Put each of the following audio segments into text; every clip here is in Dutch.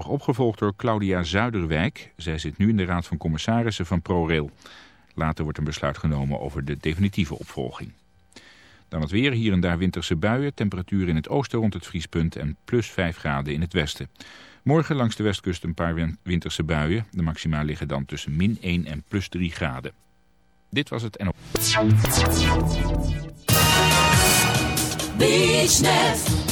opgevolgd door Claudia Zuiderwijk. Zij zit nu in de Raad van Commissarissen van ProRail. Later wordt een besluit genomen over de definitieve opvolging. Dan het weer, hier en daar winterse buien, temperatuur in het oosten rond het vriespunt en plus 5 graden in het westen. Morgen langs de westkust een paar winterse buien. De maxima liggen dan tussen min 1 en plus 3 graden. Dit was het NO. BeachNet,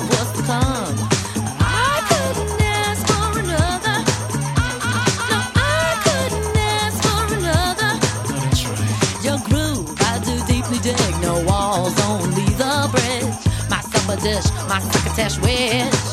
groove, I couldn't ask for another Young, I couldn't ness for another you grew I do deeply dig. No walls, only the bridge. My supper dish, my succotash wish.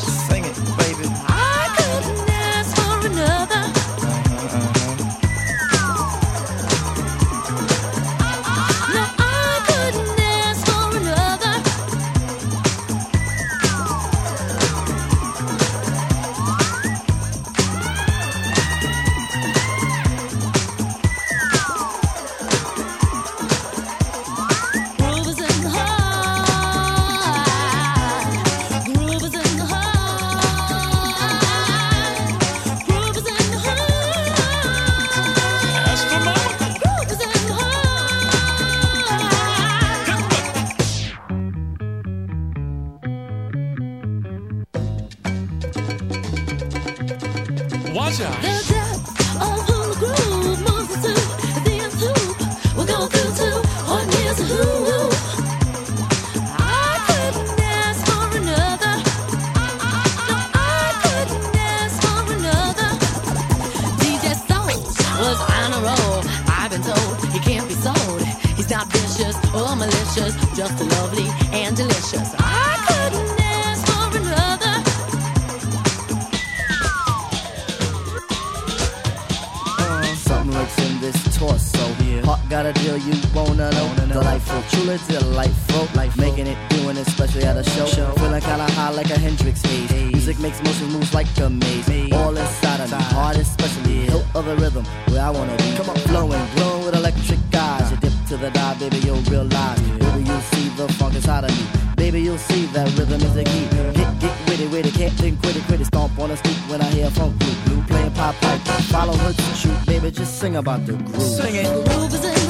Torso. Heart got a deal you wanna know. Delightful, truly delightful. Life making it, doing it, especially at a show. Feeling kinda high like a Hendrix haze. Music makes motion moves like a maze. All inside of me, heart especially. Hilt of the rhythm, where I wanna be. Come on, flowing, glowing with electric eyes. You dip to the dive, baby, you'll realize. Baby, you'll see the funk inside of me. Baby, you'll see that rhythm is the key. Get, get witty, witty, can't think, quit it, quit it. Stomp on the street when I hear funk blue, blue playing pop pipe. Follow her to shoot, baby, just sing about the groove. Sing it. Groove is in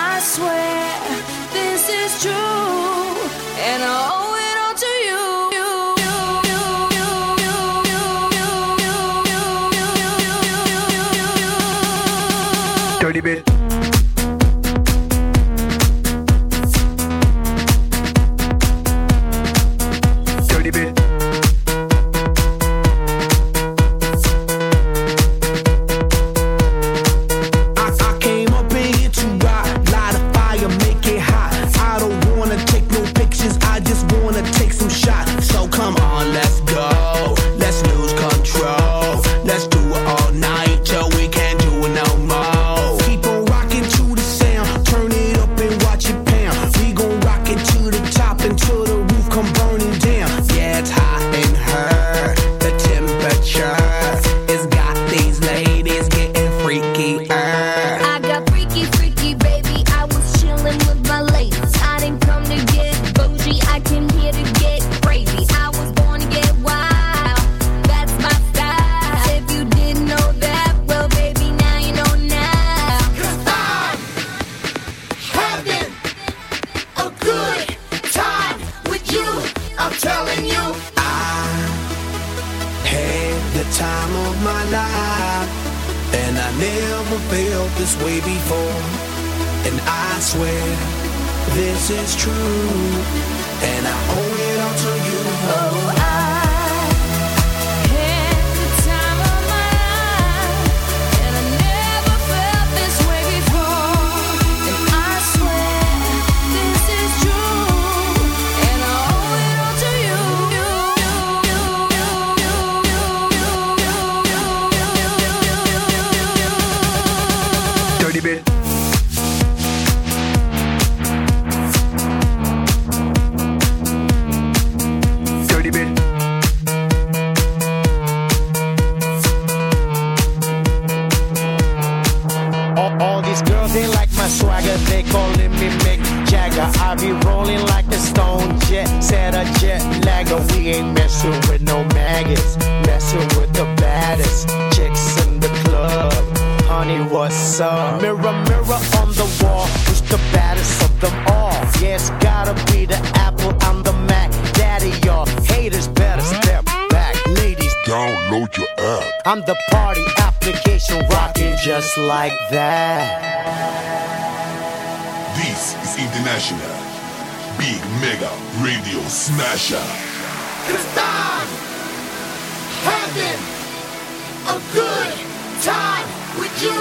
I swear this is true, and all. this is true, and I only Big Mega Radio Smasher. Cause I'm having a good time with you.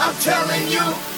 I'm telling you.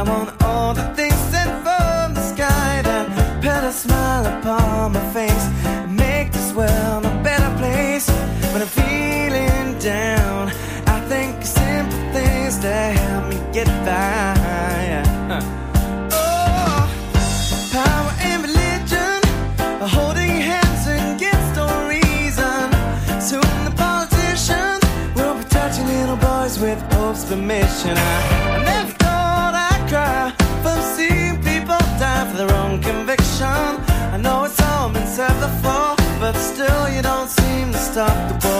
I want all the things sent from the sky that put a smile upon my face and make this world a better place. When I'm feeling down, I think simple things that help me get by. with Pope's permission. I but still you don't seem to stop the ball.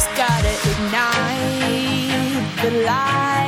light.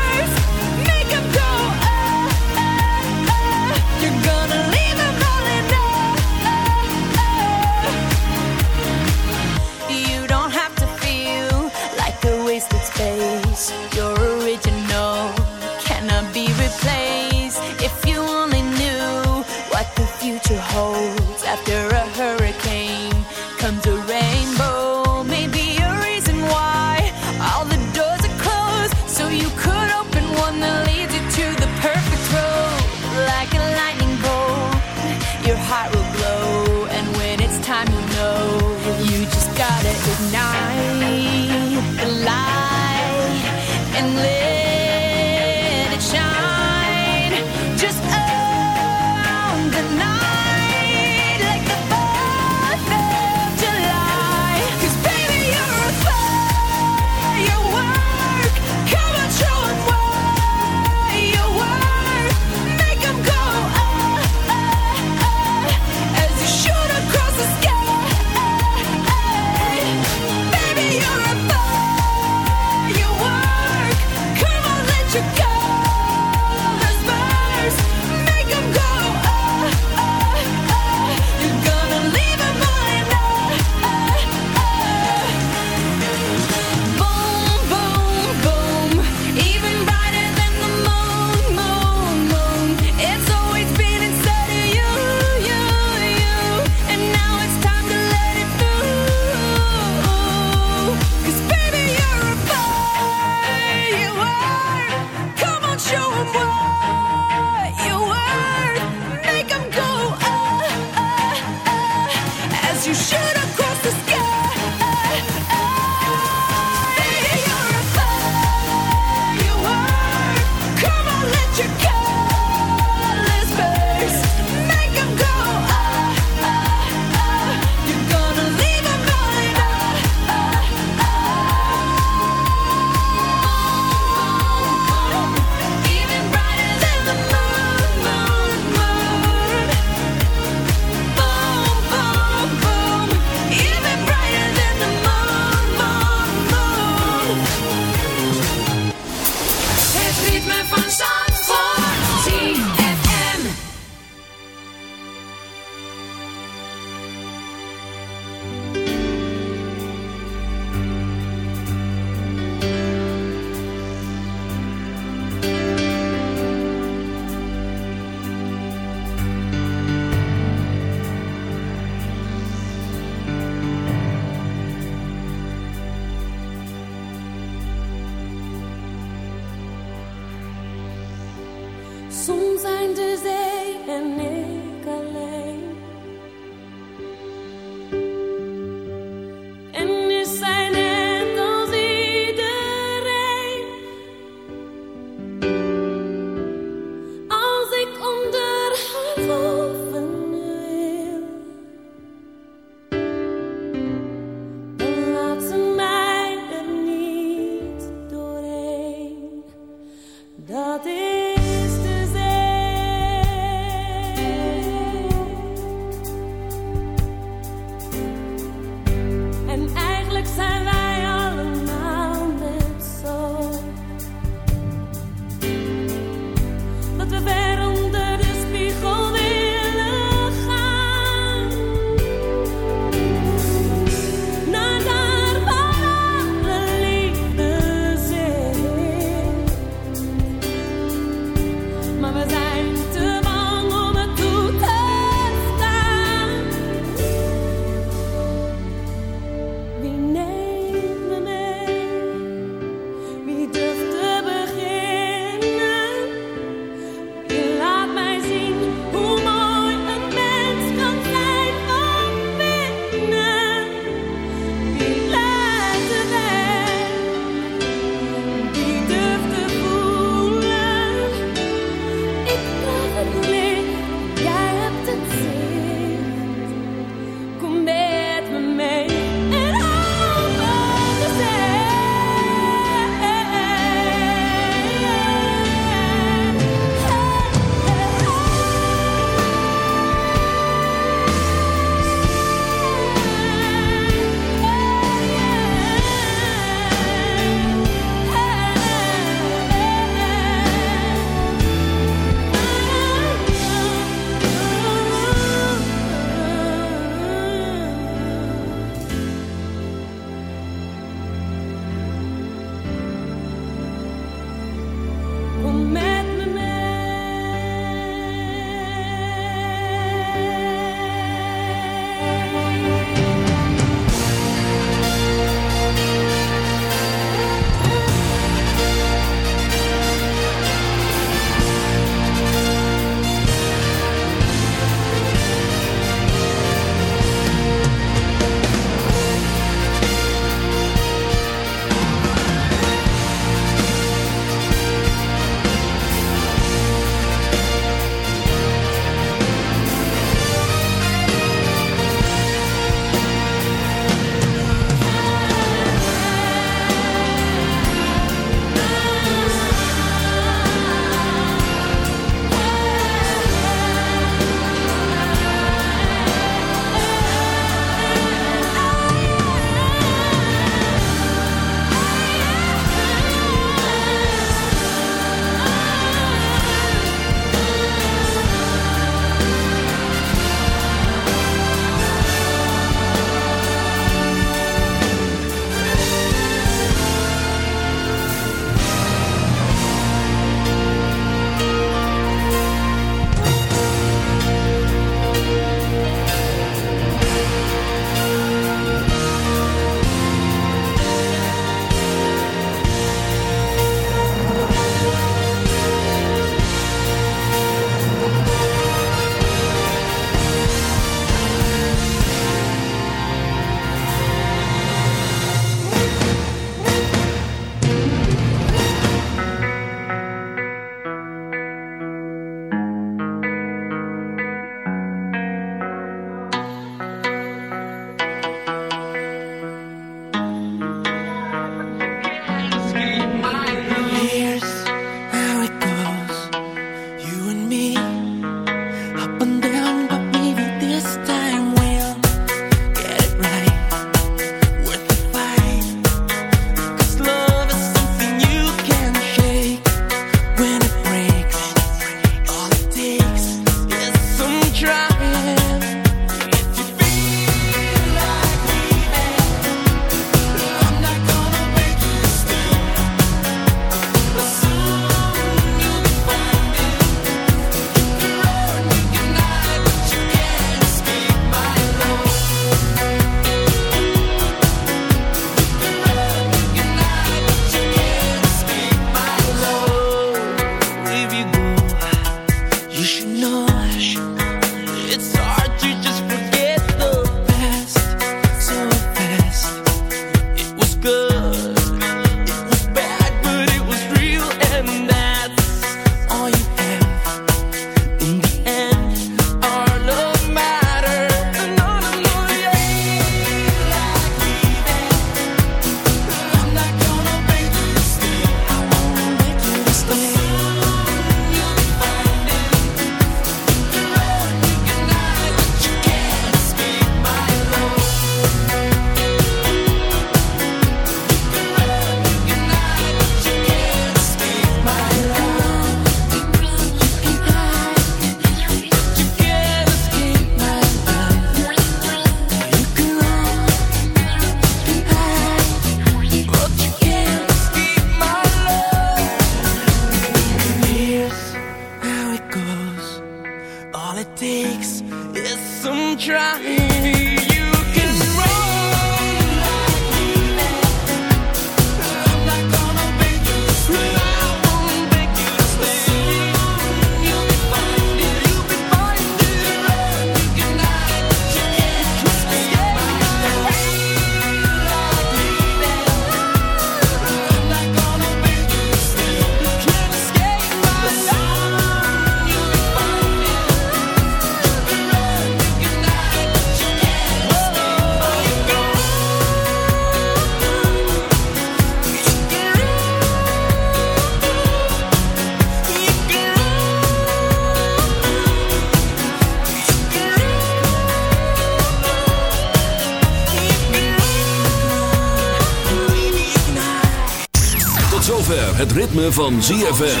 Ritme van ZFM.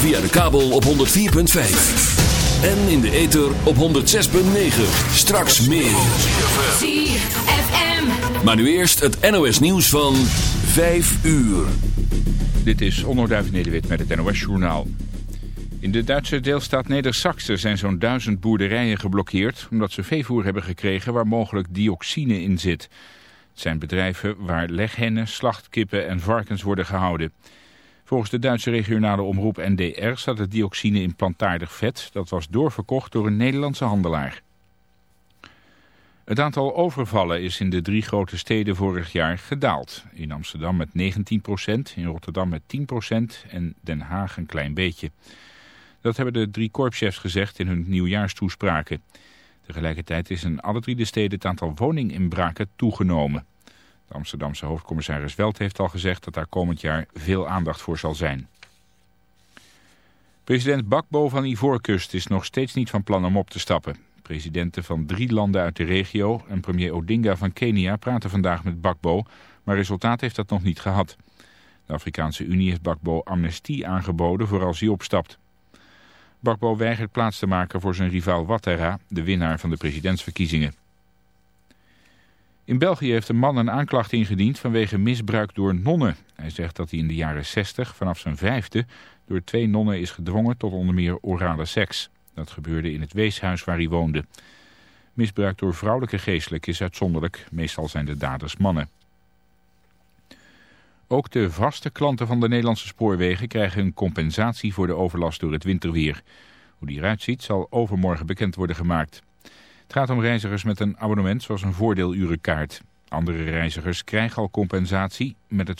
Via de kabel op 104.5. En in de ether op 106.9. Straks meer. ZFM. Maar nu eerst het NOS nieuws van 5 uur. Dit is Onderduif Nederwit met het NOS-journaal. In de Duitse deelstaat Neder-Saxe zijn zo'n duizend boerderijen geblokkeerd... omdat ze veevoer hebben gekregen waar mogelijk dioxine in zit. Het zijn bedrijven waar leghennen, slachtkippen en varkens worden gehouden. Volgens de Duitse regionale omroep NDR staat het dioxine in plantaardig vet. Dat was doorverkocht door een Nederlandse handelaar. Het aantal overvallen is in de drie grote steden vorig jaar gedaald. In Amsterdam met 19% in Rotterdam met 10% en Den Haag een klein beetje. Dat hebben de drie korpschefs gezegd in hun nieuwjaarstoespraken. Tegelijkertijd is in alle drie de steden het aantal woninginbraken toegenomen. De Amsterdamse hoofdcommissaris Welt heeft al gezegd dat daar komend jaar veel aandacht voor zal zijn. President Bakbo van Ivoorkust is nog steeds niet van plan om op te stappen. Presidenten van drie landen uit de regio en premier Odinga van Kenia praten vandaag met Bakbo, maar resultaat heeft dat nog niet gehad. De Afrikaanse Unie heeft Bakbo amnestie aangeboden voor als hij opstapt. Bakbo weigert plaats te maken voor zijn rivaal Ouattara, de winnaar van de presidentsverkiezingen. In België heeft een man een aanklacht ingediend vanwege misbruik door nonnen. Hij zegt dat hij in de jaren 60 vanaf zijn vijfde door twee nonnen is gedwongen tot onder meer orale seks. Dat gebeurde in het weeshuis waar hij woonde. Misbruik door vrouwelijke geestelijk is uitzonderlijk. Meestal zijn de daders mannen. Ook de vaste klanten van de Nederlandse spoorwegen krijgen een compensatie voor de overlast door het winterweer. Hoe die eruit ziet zal overmorgen bekend worden gemaakt. Het gaat om reizigers met een abonnement zoals een voordeelurenkaart. Andere reizigers krijgen al compensatie met het